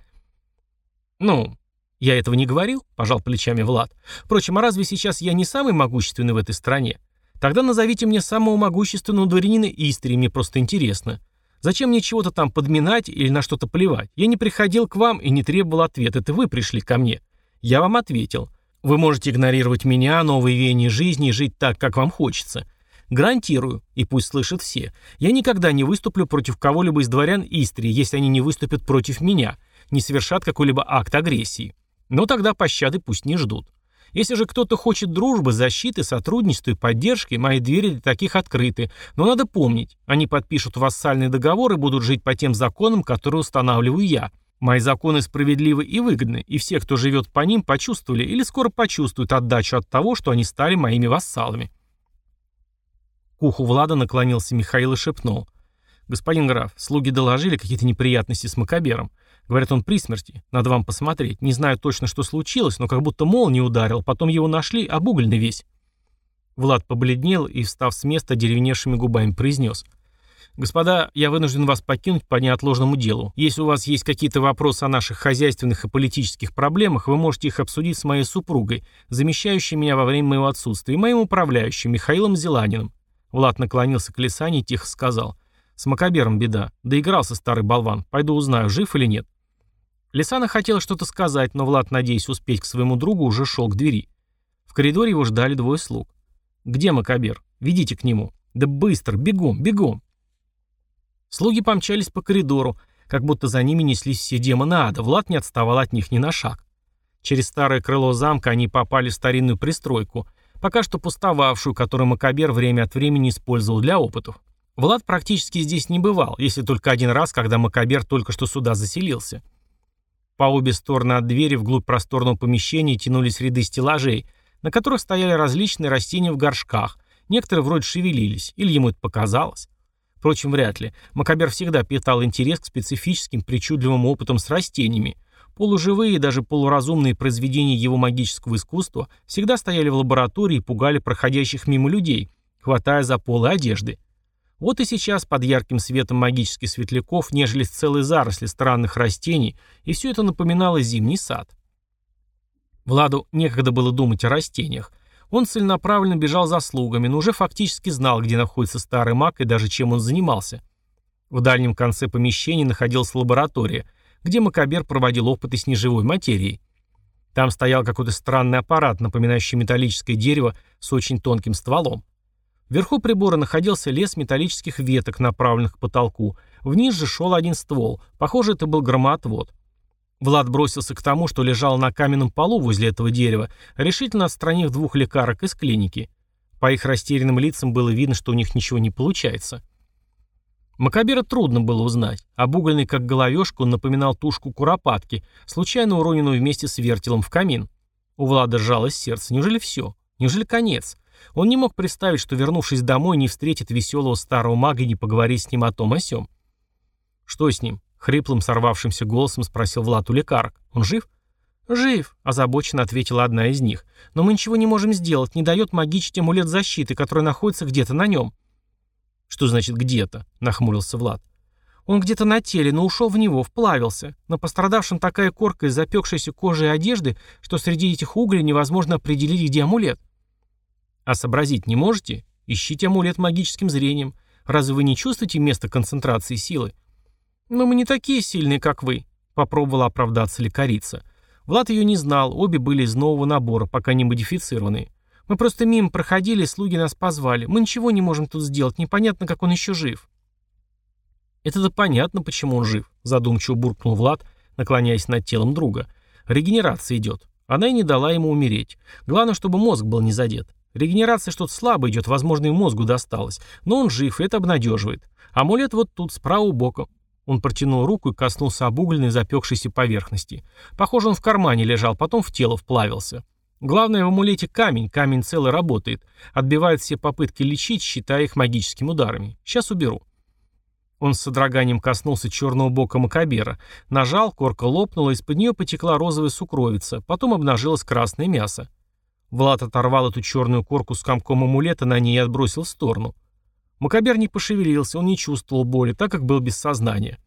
«Ну, «Я этого не говорил», — пожал плечами Влад. «Впрочем, а разве сейчас я не самый могущественный в этой стране? Тогда назовите мне самого могущественного дворянина Истрии, мне просто интересно. Зачем мне чего-то там подминать или на что-то плевать? Я не приходил к вам и не требовал ответа, это вы пришли ко мне. Я вам ответил. Вы можете игнорировать меня, новые веяния жизни и жить так, как вам хочется. Гарантирую, и пусть слышат все, я никогда не выступлю против кого-либо из дворян Истрии, если они не выступят против меня, не совершат какой-либо акт агрессии. Но тогда пощады пусть не ждут. Если же кто-то хочет дружбы, защиты, сотрудничества и поддержки, мои двери для таких открыты. Но надо помнить, они подпишут вассальный договор и будут жить по тем законам, которые устанавливаю я. Мои законы справедливы и выгодны, и все, кто живет по ним, почувствовали или скоро почувствуют отдачу от того, что они стали моими вассалами. К уху Влада наклонился Михаил и шепнул. «Господин граф, слуги доложили какие-то неприятности с Макабером. Говорят, он при смерти. Надо вам посмотреть. Не знаю точно, что случилось, но как будто молния ударил. Потом его нашли, обугленный весь. Влад побледнел и, встав с места, деревеневшими губами произнес. «Господа, я вынужден вас покинуть по неотложному делу. Если у вас есть какие-то вопросы о наших хозяйственных и политических проблемах, вы можете их обсудить с моей супругой, замещающей меня во время моего отсутствия, и моим управляющим, Михаилом Зеланиным». Влад наклонился к Лисане и тихо сказал. «С Макабером беда. Доигрался старый болван. Пойду узнаю, жив или нет». Лисана хотела что-то сказать, но Влад, надеясь успеть к своему другу, уже шел к двери. В коридоре его ждали двое слуг. «Где Макабер? Ведите к нему». «Да быстро, бегом, бегом!» Слуги помчались по коридору, как будто за ними неслись все демоны ада, Влад не отставал от них ни на шаг. Через старое крыло замка они попали в старинную пристройку, пока что пустовавшую, которую Макабер время от времени использовал для опытов. Влад практически здесь не бывал, если только один раз, когда Макабер только что сюда заселился. По обе стороны от двери вглубь просторного помещения тянулись ряды стеллажей, на которых стояли различные растения в горшках. Некоторые вроде шевелились, или ему это показалось. Впрочем, вряд ли. Макабер всегда питал интерес к специфическим причудливым опытам с растениями. Полуживые и даже полуразумные произведения его магического искусства всегда стояли в лаборатории и пугали проходящих мимо людей, хватая за полы одежды. Вот и сейчас под ярким светом магических светляков нежились целые заросли странных растений, и все это напоминало зимний сад. Владу некогда было думать о растениях. Он целенаправленно бежал за слугами, но уже фактически знал, где находится старый маг и даже чем он занимался. В дальнем конце помещения находилась лаборатория, где Макабер проводил опыты с неживой материей. Там стоял какой-то странный аппарат, напоминающий металлическое дерево с очень тонким стволом. Вверху прибора находился лес металлических веток, направленных к потолку. Вниз же шел один ствол. Похоже, это был громоотвод. Влад бросился к тому, что лежал на каменном полу возле этого дерева, решительно отстранив двух лекарок из клиники. По их растерянным лицам было видно, что у них ничего не получается. Макабера трудно было узнать. Обугленный как головешку, он напоминал тушку куропатки, случайно уроненную вместе с вертелом в камин. У Влада сжалось сердце. Неужели все? Неужели конец? Он не мог представить, что, вернувшись домой, не встретит веселого старого мага и не поговорит с ним о том о сём. «Что с ним?» — хриплым, сорвавшимся голосом спросил Влад у лекарок. «Он жив?» «Жив», — озабоченно ответила одна из них. «Но мы ничего не можем сделать, не дает магичить амулет защиты, который находится где-то на нем». «Что значит «где-то»?» — нахмурился Влад. «Он где-то на теле, но ушел в него, вплавился. На пострадавшем такая корка из запекшейся кожи и одежды, что среди этих углей невозможно определить, где амулет». «А сообразить не можете? Ищите амулет магическим зрением. Разве вы не чувствуете место концентрации силы?» «Но мы не такие сильные, как вы», — попробовала оправдаться лекарица. Влад ее не знал, обе были из нового набора, пока не модифицированные. Мы просто мимо проходили, слуги нас позвали. Мы ничего не можем тут сделать, непонятно, как он еще жив. Это-то понятно, почему он жив, задумчиво буркнул Влад, наклоняясь над телом друга. Регенерация идет. Она и не дала ему умереть. Главное, чтобы мозг был не задет. Регенерация что-то слабо идет, возможно, и мозгу досталось. Но он жив, и это обнадеживает. Амулет вот тут, справа у бока. Он протянул руку и коснулся обугленной запекшейся поверхности. Похоже, он в кармане лежал, потом в тело вплавился. Главное в амулете камень, камень целый работает. Отбивает все попытки лечить, считая их магическими ударами. Сейчас уберу. Он с содроганием коснулся черного бока Макабера. Нажал, корка лопнула, из-под нее потекла розовая сукровица, потом обнажилось красное мясо. Влад оторвал эту черную корку с комком амулета на ней и отбросил в сторону. Макабер не пошевелился, он не чувствовал боли, так как был без сознания.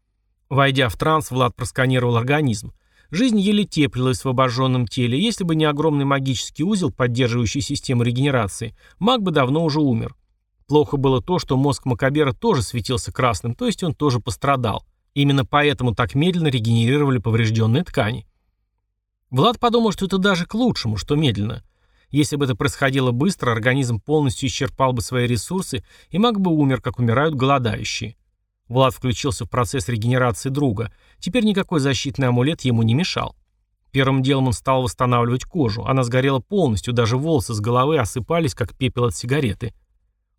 Войдя в транс, Влад просканировал организм. Жизнь еле теплилась в обожженном теле. Если бы не огромный магический узел, поддерживающий систему регенерации, маг бы давно уже умер. Плохо было то, что мозг Макабера тоже светился красным, то есть он тоже пострадал. Именно поэтому так медленно регенерировали поврежденные ткани. Влад подумал, что это даже к лучшему, что медленно. Если бы это происходило быстро, организм полностью исчерпал бы свои ресурсы, и маг бы умер, как умирают голодающие. Влад включился в процесс регенерации друга. Теперь никакой защитный амулет ему не мешал. Первым делом он стал восстанавливать кожу. Она сгорела полностью, даже волосы с головы осыпались, как пепел от сигареты.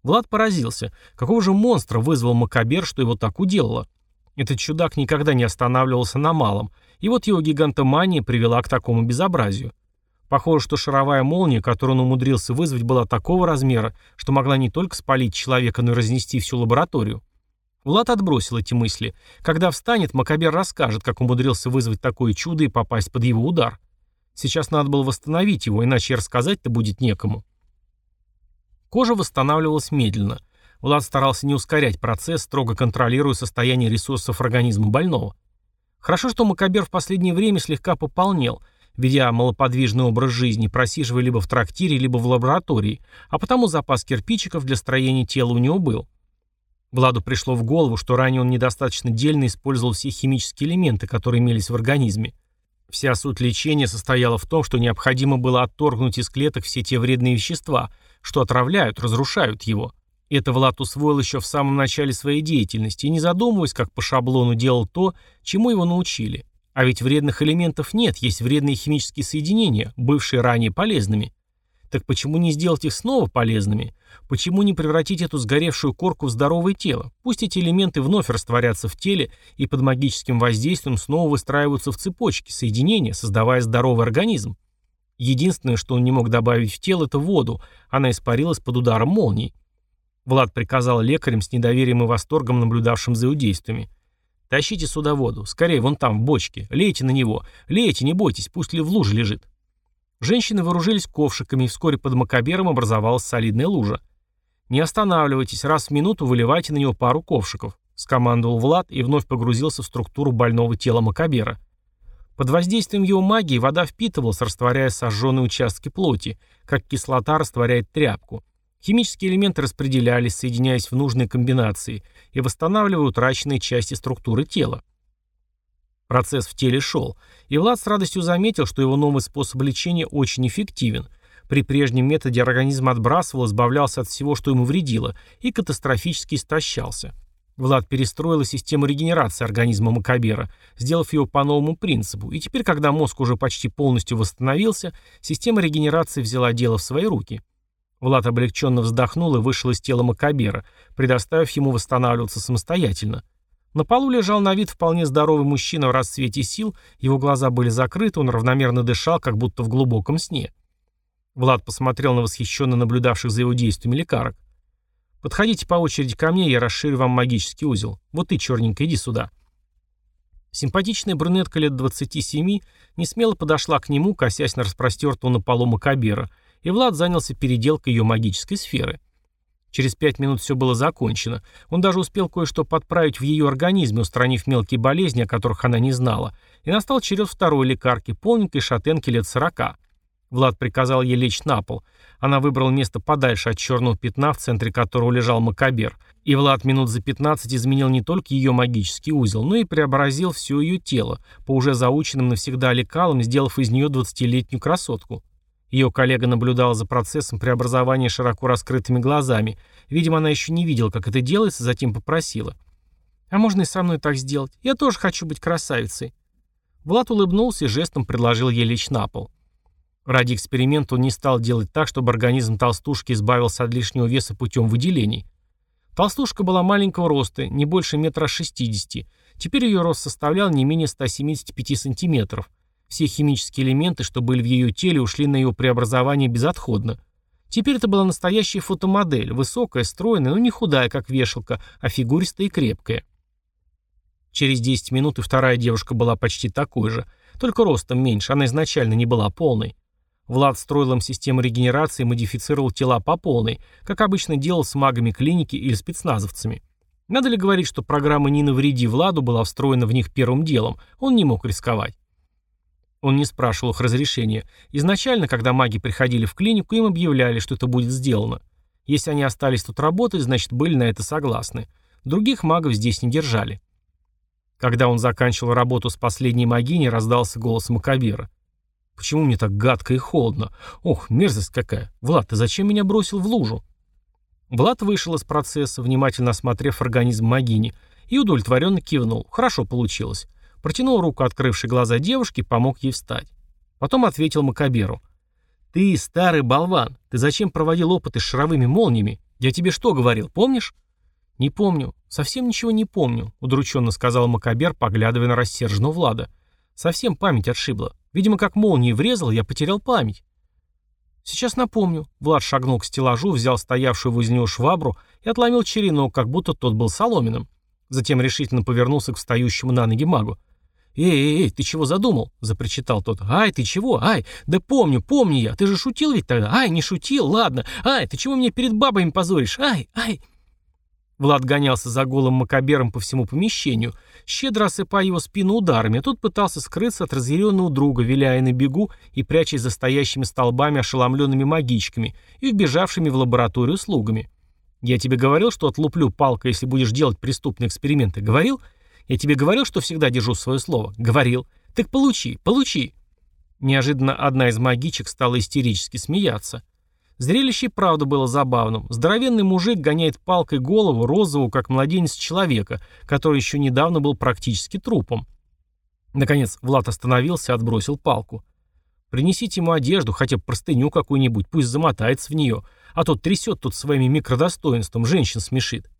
Влад поразился. Какого же монстра вызвал Макабер, что его так уделало? Этот чудак никогда не останавливался на малом, и вот его гигантомания привела к такому безобразию. Похоже, что шаровая молния, которую он умудрился вызвать, была такого размера, что могла не только спалить человека, но и разнести всю лабораторию. Влад отбросил эти мысли. Когда встанет, Макабер расскажет, как умудрился вызвать такое чудо и попасть под его удар. Сейчас надо было восстановить его, иначе рассказать-то будет некому. Кожа восстанавливалась медленно. Влад старался не ускорять процесс, строго контролируя состояние ресурсов организма больного. Хорошо, что Макабер в последнее время слегка пополнел – ведя малоподвижный образ жизни, просиживая либо в трактире, либо в лаборатории, а потому запас кирпичиков для строения тела у него был. Владу пришло в голову, что ранее он недостаточно дельно использовал все химические элементы, которые имелись в организме. Вся суть лечения состояла в том, что необходимо было отторгнуть из клеток все те вредные вещества, что отравляют, разрушают его. Это Влад усвоил еще в самом начале своей деятельности не задумываясь, как по шаблону делал то, чему его научили. А ведь вредных элементов нет, есть вредные химические соединения, бывшие ранее полезными. Так почему не сделать их снова полезными? Почему не превратить эту сгоревшую корку в здоровое тело? Пусть эти элементы вновь растворятся в теле и под магическим воздействием снова выстраиваются в цепочки, соединения, создавая здоровый организм. Единственное, что он не мог добавить в тело, это воду. Она испарилась под ударом молнии. Влад приказал лекарям с недоверием и восторгом, наблюдавшим за его действиями. Тащите сюда воду. Скорее, вон там, в бочке. Лейте на него. Лейте, не бойтесь, пусть ли в луже лежит. Женщины вооружились ковшиками, и вскоре под макабером образовалась солидная лужа. «Не останавливайтесь, раз в минуту выливайте на него пару ковшиков», скомандовал Влад и вновь погрузился в структуру больного тела макабера. Под воздействием его магии вода впитывалась, растворяя сожженные участки плоти, как кислота растворяет тряпку. Химические элементы распределялись, соединяясь в нужные комбинации и восстанавливая утраченные части структуры тела. Процесс в теле шел, и Влад с радостью заметил, что его новый способ лечения очень эффективен. При прежнем методе организм отбрасывал, избавлялся от всего, что ему вредило, и катастрофически истощался. Влад перестроил систему регенерации организма Макабера, сделав его по новому принципу, и теперь, когда мозг уже почти полностью восстановился, система регенерации взяла дело в свои руки – Влад облегченно вздохнул и вышел из тела Макабера, предоставив ему восстанавливаться самостоятельно. На полу лежал на вид вполне здоровый мужчина в расцвете сил, его глаза были закрыты, он равномерно дышал, как будто в глубоком сне. Влад посмотрел на восхищенно наблюдавших за его действиями лекарок. «Подходите по очереди ко мне, я расширю вам магический узел. Вот ты, черненькая, иди сюда». Симпатичная брюнетка лет 27 не смело подошла к нему, косясь на распростертого на полу Макабера, и Влад занялся переделкой ее магической сферы. Через пять минут все было закончено. Он даже успел кое-что подправить в ее организме, устранив мелкие болезни, о которых она не знала. И настал черед второй лекарки, полненькой шатенки лет сорока. Влад приказал ей лечь на пол. Она выбрала место подальше от черного пятна, в центре которого лежал Макабер. И Влад минут за 15 изменил не только ее магический узел, но и преобразил все ее тело, по уже заученным навсегда лекалам, сделав из нее 20-летнюю красотку. Ее коллега наблюдала за процессом преобразования широко раскрытыми глазами. Видимо, она еще не видела, как это делается, затем попросила. «А можно и со мной так сделать? Я тоже хочу быть красавицей». Влад улыбнулся и жестом предложил ей лечь на пол. Ради эксперимента он не стал делать так, чтобы организм толстушки избавился от лишнего веса путем выделений. Толстушка была маленького роста, не больше метра шестидесяти. Теперь ее рост составлял не менее 175 сантиметров. Все химические элементы, что были в ее теле, ушли на ее преобразование безотходно. Теперь это была настоящая фотомодель, высокая, стройная, но не худая, как вешалка, а фигуристая и крепкая. Через 10 минут и вторая девушка была почти такой же, только ростом меньше, она изначально не была полной. Влад строил им систему регенерации и модифицировал тела по полной, как обычно делал с магами клиники или спецназовцами. Надо ли говорить, что программа «Не навреди» Владу была встроена в них первым делом, он не мог рисковать. Он не спрашивал их разрешения. Изначально, когда маги приходили в клинику, им объявляли, что это будет сделано. Если они остались тут работать, значит, были на это согласны. Других магов здесь не держали. Когда он заканчивал работу с последней магиней, раздался голос Макабера. «Почему мне так гадко и холодно? Ох, мерзость какая! Влад, ты зачем меня бросил в лужу?» Влад вышел из процесса, внимательно осмотрев организм магини, и удовлетворенно кивнул. Хорошо получилось. Протянул руку открывшей глаза девушки, помог ей встать. Потом ответил Макаберу. «Ты старый болван. Ты зачем проводил опыты с шаровыми молниями? Я тебе что говорил, помнишь?» «Не помню. Совсем ничего не помню», — удрученно сказал Макабер, поглядывая на рассерженного Влада. «Совсем память отшибла. Видимо, как молнией врезал, я потерял память». «Сейчас напомню». Влад шагнул к стеллажу, взял стоявшую возле него швабру и отломил черенок, как будто тот был соломенным. Затем решительно повернулся к встающему на ноги магу. «Эй, эй, эй, ты чего задумал?» — запричитал тот. «Ай, ты чего? Ай, да помню, помню я. Ты же шутил ведь тогда? Ай, не шутил, ладно. Ай, ты чего мне перед бабами позоришь? Ай, ай!» Влад гонялся за голым макабером по всему помещению, щедро осыпая его спину ударами, а тот пытался скрыться от разъяренного друга, виляя на бегу и прячась за стоящими столбами ошеломленными магичками и вбежавшими в лабораторию слугами. «Я тебе говорил, что отлуплю палкой, если будешь делать преступные эксперименты. Говорил?» Я тебе говорил, что всегда держу свое слово? Говорил. Так получи, получи. Неожиданно одна из магичек стала истерически смеяться. Зрелище правда было забавным. Здоровенный мужик гоняет палкой голову розового, как младенец человека, который еще недавно был практически трупом. Наконец Влад остановился и отбросил палку. «Принесите ему одежду, хотя бы простыню какую-нибудь, пусть замотается в нее, а то трясет тут своими микродостоинством, женщин смешит».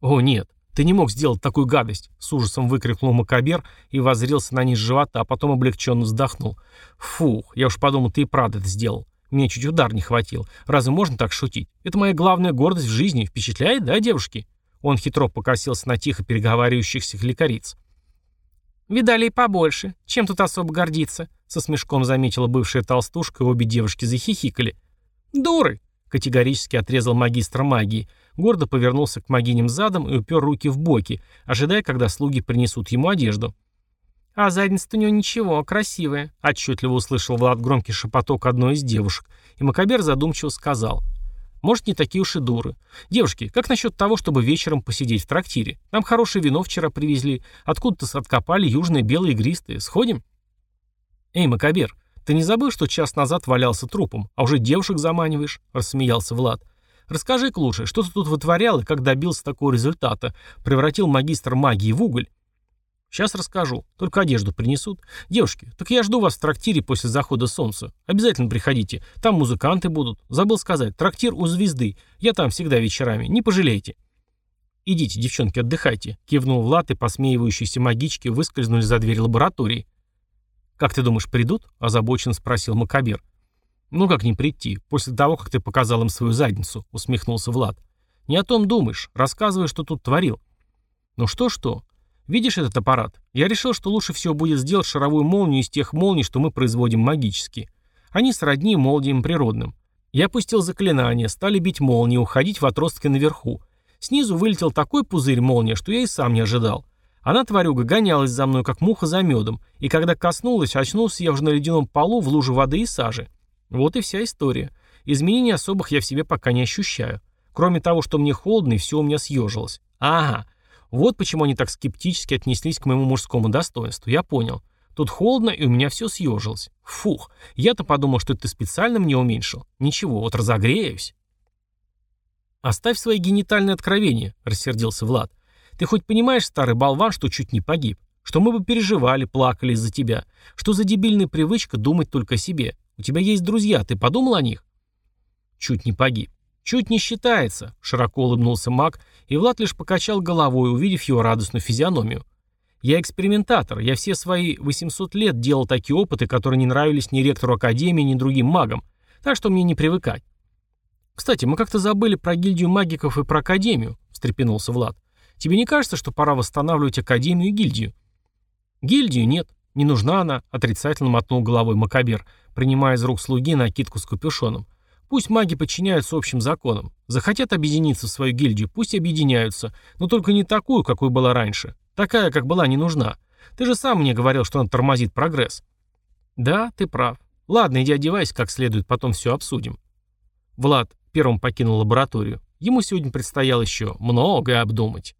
«О, нет, «Ты не мог сделать такую гадость!» — с ужасом выкрикнул Макабер и воззрелся на низ живота, а потом облегченно вздохнул. «Фух, я уж подумал, ты и правда это сделал. Мне чуть удар не хватил. Разве можно так шутить? Это моя главная гордость в жизни. Впечатляет, да, девушки?» Он хитро покосился на тихо переговаривающихся лекариц. «Видали и побольше. Чем тут особо гордиться?» Со смешком заметила бывшая толстушка, и обе девушки захихикали. «Дуры!» — категорически отрезал магистр магии — гордо повернулся к могиням задом и упер руки в боки, ожидая, когда слуги принесут ему одежду. «А задница-то у него ничего, красивая», — отчетливо услышал Влад громкий шепоток одной из девушек, и Макабер задумчиво сказал. «Может, не такие уж и дуры. Девушки, как насчет того, чтобы вечером посидеть в трактире? Нам хорошее вино вчера привезли, откуда-то откопали южные белые игристые. Сходим?» «Эй, Макабер, ты не забыл, что час назад валялся трупом, а уже девушек заманиваешь?» — рассмеялся Влад. Расскажи-ка лучше, что ты тут вытворял и как добился такого результата? Превратил магистр магии в уголь? Сейчас расскажу. Только одежду принесут. Девушки, так я жду вас в трактире после захода солнца. Обязательно приходите. Там музыканты будут. Забыл сказать, трактир у звезды. Я там всегда вечерами. Не пожалеете. «Идите, девчонки, отдыхайте», — кивнул Влад, и посмеивающиеся магички выскользнули за дверь лаборатории. «Как ты думаешь, придут?» — озабоченно спросил Макабер. «Ну как не прийти, после того, как ты показал им свою задницу», — усмехнулся Влад. «Не о том думаешь. Рассказывай, что тут творил». «Ну что-что? Видишь этот аппарат? Я решил, что лучше всего будет сделать шаровую молнию из тех молний, что мы производим магически. Они сродни молниям природным. Я пустил заклинание, стали бить молнии, уходить в отростки наверху. Снизу вылетел такой пузырь молния, что я и сам не ожидал. Она, тварюга, гонялась за мной, как муха за медом, и когда коснулась, очнулся я уже на ледяном полу в луже воды и сажи. Вот и вся история. Изменений особых я в себе пока не ощущаю. Кроме того, что мне холодно, и все у меня съежилось. Ага, вот почему они так скептически отнеслись к моему мужскому достоинству, я понял. Тут холодно, и у меня все съежилось. Фух, я-то подумал, что ты специально мне уменьшил. Ничего, вот разогреюсь. «Оставь свои генитальные откровения», — рассердился Влад. Ты хоть понимаешь, старый болван, что чуть не погиб? Что мы бы переживали, плакали из-за тебя? Что за дебильная привычка думать только о себе? У тебя есть друзья, ты подумал о них? Чуть не погиб. Чуть не считается, широко улыбнулся маг, и Влад лишь покачал головой, увидев его радостную физиономию. Я экспериментатор, я все свои 800 лет делал такие опыты, которые не нравились ни ректору академии, ни другим магам, так что мне не привыкать. Кстати, мы как-то забыли про гильдию магиков и про академию, встрепенулся Влад. Тебе не кажется, что пора восстанавливать Академию и гильдию?» «Гильдию нет. Не нужна она», — отрицательно мотнул головой Макабер, принимая из рук слуги накидку с капюшоном. «Пусть маги подчиняются общим законам. Захотят объединиться в свою гильдию, пусть объединяются, но только не такую, какой была раньше. Такая, как была, не нужна. Ты же сам мне говорил, что она тормозит прогресс». «Да, ты прав. Ладно, иди одевайся как следует, потом все обсудим». Влад первым покинул лабораторию. Ему сегодня предстояло еще многое обдумать.